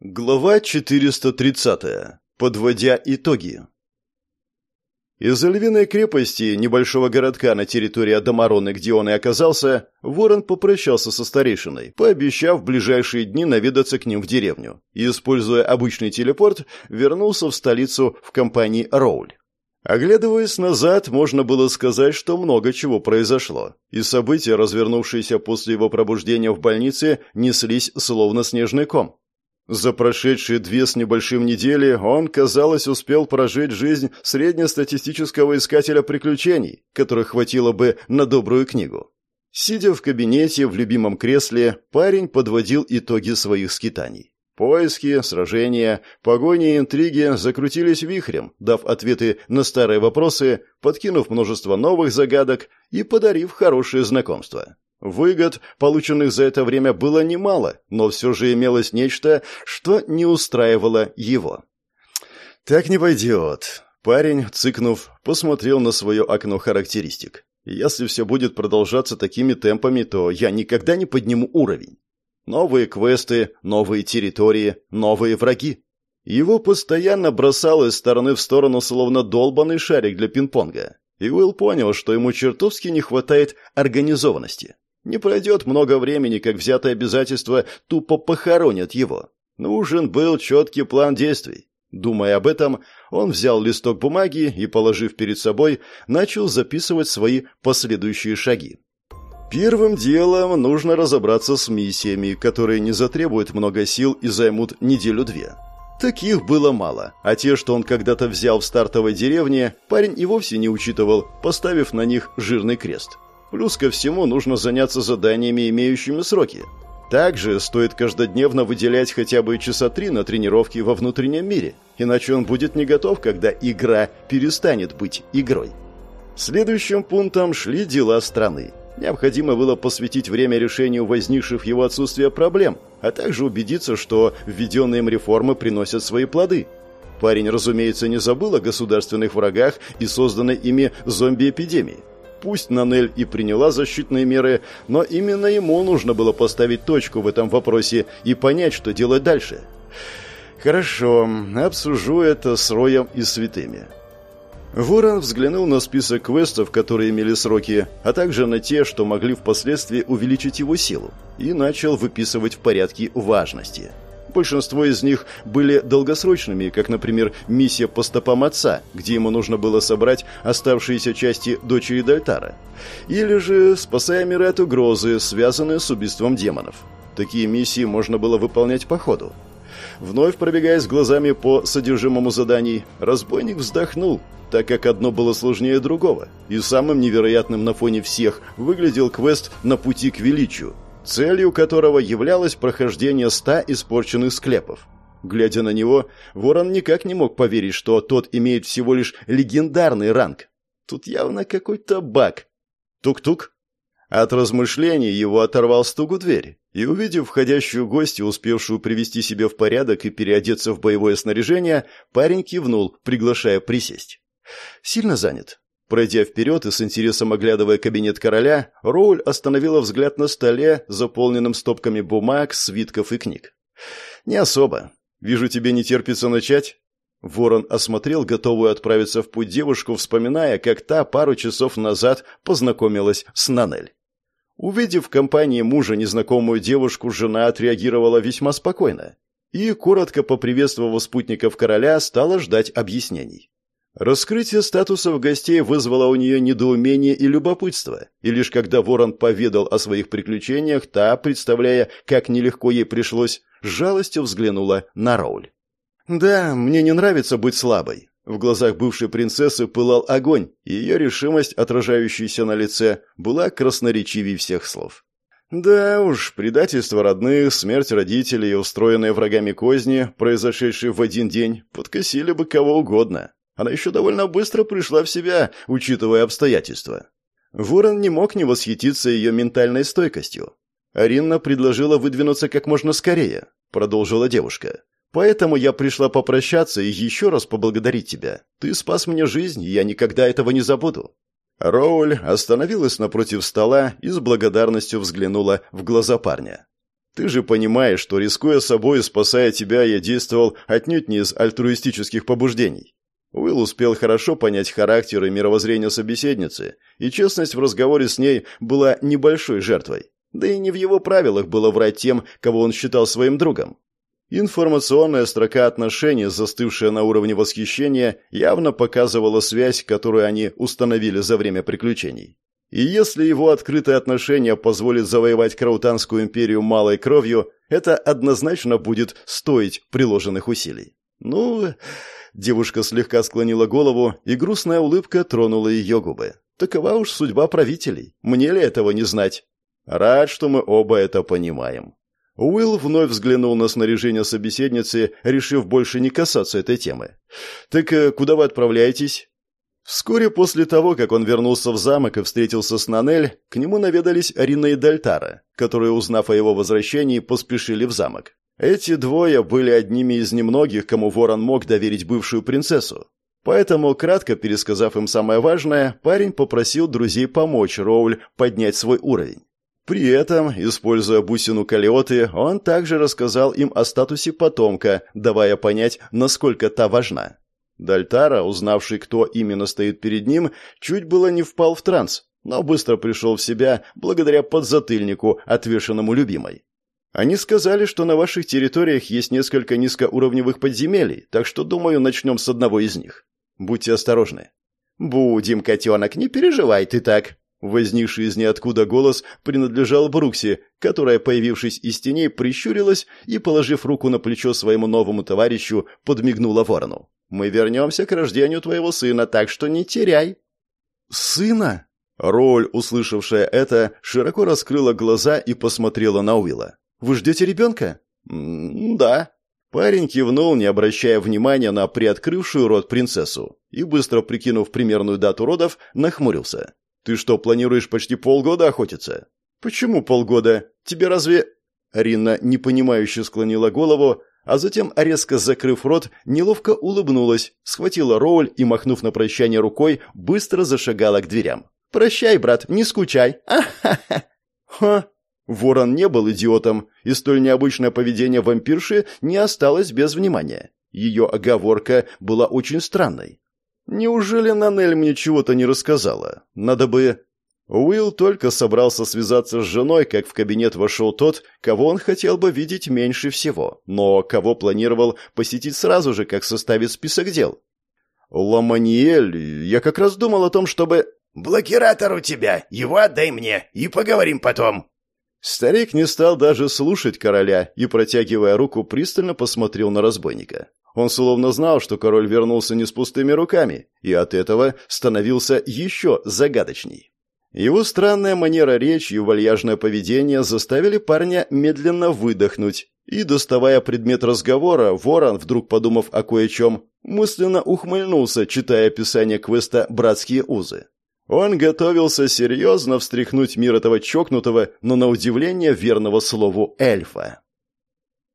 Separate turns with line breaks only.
Глава 430. Подводя итоги. Из львиной крепости, небольшого городка на территории Адамароны, где он и оказался, Ворон попрощался со старейшиной, пообещав в ближайшие дни наведаться к ним в деревню, и, используя обычный телепорт, вернулся в столицу в компании Роуль. Оглядываясь назад, можно было сказать, что много чего произошло, и события, развернувшиеся после его пробуждения в больнице, неслись словно снежный ком. За прошедшие две с небольшим недели он, казалось, успел прожить жизнь среднестатистического искателя приключений, которых хватило бы на добрую книгу. Сидя в кабинете в любимом кресле, парень подводил итоги своих скитаний. Поиски, сражения, погони и интриги закрутились вихрем, дав ответы на старые вопросы, подкинув множество новых загадок и подарив хорошие знакомства. Выгод, полученных за это время, было немало, но все же имелось нечто, что не устраивало его. «Так не пойдет». Парень, цыкнув, посмотрел на свое окно характеристик. «Если все будет продолжаться такими темпами, то я никогда не подниму уровень. Новые квесты, новые территории, новые враги. Его постоянно бросало из стороны в сторону, словно долбанный шарик для пинг-понга. И Уилл понял, что ему чертовски не хватает организованности. Не пройдет много времени, как взятое обязательство тупо похоронят его. Нужен был четкий план действий. Думая об этом, он взял листок бумаги и, положив перед собой, начал записывать свои последующие шаги. Первым делом нужно разобраться с миссиями, которые не затребуют много сил и займут неделю-две. Таких было мало, а те, что он когда-то взял в стартовой деревне, парень и вовсе не учитывал, поставив на них жирный крест – Плюс ко всему нужно заняться заданиями, имеющими сроки. Также стоит каждодневно выделять хотя бы часа три на тренировки во внутреннем мире, иначе он будет не готов, когда игра перестанет быть игрой. Следующим пунктом шли дела страны. Необходимо было посвятить время решению возникших его отсутствие проблем, а также убедиться, что введенные им реформы приносят свои плоды. Парень, разумеется, не забыл о государственных врагах и созданной ими зомби-эпидемии. Пусть Нанель и приняла защитные меры, но именно ему нужно было поставить точку в этом вопросе и понять, что делать дальше. «Хорошо, обсужу это с Роем и Святыми». Ворон взглянул на список квестов, которые имели сроки, а также на те, что могли впоследствии увеличить его силу, и начал выписывать в порядке важности – Большинство из них были долгосрочными, как, например, миссия по стопам отца, где ему нужно было собрать оставшиеся части дочери Дальтара. Или же спасая миры от угрозы, связанные с убийством демонов. Такие миссии можно было выполнять по ходу. Вновь пробегаясь глазами по содержимому заданий, разбойник вздохнул, так как одно было сложнее другого. И самым невероятным на фоне всех выглядел квест «На пути к величию», целью которого являлось прохождение ста испорченных склепов. Глядя на него, Ворон никак не мог поверить, что тот имеет всего лишь легендарный ранг. Тут явно какой-то баг. Тук-тук. От размышлений его оторвал стук у двери, и, увидев входящую гостью, успевшую привести себя в порядок и переодеться в боевое снаряжение, парень кивнул, приглашая присесть. «Сильно занят?» Пройдя вперед и с интересом оглядывая кабинет короля, Роуль остановила взгляд на столе, заполненном стопками бумаг, свитков и книг. «Не особо. Вижу, тебе не терпится начать». Ворон осмотрел готовую отправиться в путь девушку, вспоминая, как та пару часов назад познакомилась с Нанель. Увидев в компании мужа незнакомую девушку, жена отреагировала весьма спокойно и, коротко поприветствовав спутников короля, стала ждать объяснений. Раскрытие статусов гостей вызвало у нее недоумение и любопытство, и лишь когда Ворон поведал о своих приключениях, та, представляя, как нелегко ей пришлось, с жалостью взглянула на Роуль. «Да, мне не нравится быть слабой». В глазах бывшей принцессы пылал огонь, и ее решимость, отражающаяся на лице, была красноречивей всех слов. Да уж, предательство родных, смерть родителей и устроенные врагами козни, произошедшие в один день, подкосили бы кого угодно. Она еще довольно быстро пришла в себя, учитывая обстоятельства. Ворон не мог не восхититься ее ментальной стойкостью. «Аринна предложила выдвинуться как можно скорее», — продолжила девушка. «Поэтому я пришла попрощаться и еще раз поблагодарить тебя. Ты спас мне жизнь, и я никогда этого не забуду». Роуль остановилась напротив стола и с благодарностью взглянула в глаза парня. Ты же понимаешь, что, рискуя собой и спасая тебя, я действовал отнюдь не из альтруистических побуждений. Уилл успел хорошо понять характер и мировоззрение собеседницы, и честность в разговоре с ней была небольшой жертвой. Да и не в его правилах было врать тем, кого он считал своим другом. Информационная строка отношений, застывшая на уровне восхищения, явно показывала связь, которую они установили за время приключений. И если его открытое отношение позволит завоевать Краутанскую империю малой кровью, это однозначно будет стоить приложенных усилий. Ну, девушка слегка склонила голову, и грустная улыбка тронула ее губы. Такова уж судьба правителей. Мне ли этого не знать? Рад, что мы оба это понимаем. Уилл вновь взглянул на снаряжение собеседницы, решив больше не касаться этой темы. «Так э, куда вы отправляетесь?» Вскоре после того, как он вернулся в замок и встретился с Нанель, к нему наведались Арина и Дальтара, которые, узнав о его возвращении, поспешили в замок. Эти двое были одними из немногих, кому Ворон мог доверить бывшую принцессу. Поэтому, кратко пересказав им самое важное, парень попросил друзей помочь Роуль поднять свой уровень. При этом, используя бусину Калиоты, он также рассказал им о статусе потомка, давая понять, насколько та важна. Дальтара, узнавший, кто именно стоит перед ним, чуть было не впал в транс, но быстро пришел в себя благодаря подзатыльнику, отвешенному любимой. Они сказали, что на ваших территориях есть несколько низкоуровневых подземелий, так что, думаю, начнем с одного из них. Будьте осторожны. Будем, котенок, не переживай ты так. Возникший из ниоткуда голос принадлежал Брукси, которая, появившись из теней, прищурилась и, положив руку на плечо своему новому товарищу, подмигнула ворону. Мы вернемся к рождению твоего сына, так что не теряй». «Сына?» Роль, услышавшая это, широко раскрыла глаза и посмотрела на Уилла. «Вы ждете ребенка?» «Да». Парень кивнул, не обращая внимания на приоткрывшую рот принцессу, и, быстро прикинув примерную дату родов, нахмурился. «Ты что, планируешь почти полгода охотиться?» «Почему полгода? Тебе разве...» Рина непонимающе склонила голову, а затем, резко закрыв рот, неловко улыбнулась, схватила Роуль и, махнув на прощание рукой, быстро зашагала к дверям. «Прощай, брат, не скучай!» «А-ха-ха!» «Ха!» Ворон не был идиотом, и столь необычное поведение вампирши не осталось без внимания. Ее оговорка была очень странной. «Неужели Нанель мне чего-то не рассказала? Надо бы...» Уилл только собрался связаться с женой, как в кабинет вошел тот, кого он хотел бы видеть меньше всего, но кого планировал посетить сразу же, как составит список дел. «Ламаниэль, я как раз думал о том, чтобы...»
«Блокиратор у тебя, его отдай мне, и поговорим потом».
Старик не стал даже слушать короля и, протягивая руку, пристально посмотрел на разбойника. Он словно знал, что король вернулся не с пустыми руками, и от этого становился еще загадочней. Его странная манера речи и вальяжное поведение заставили парня медленно выдохнуть. И, доставая предмет разговора, ворон, вдруг подумав о кое-чем, мысленно ухмыльнулся, читая описание квеста «Братские узы». Он готовился серьезно встряхнуть мир этого чокнутого, но на удивление верного слову эльфа.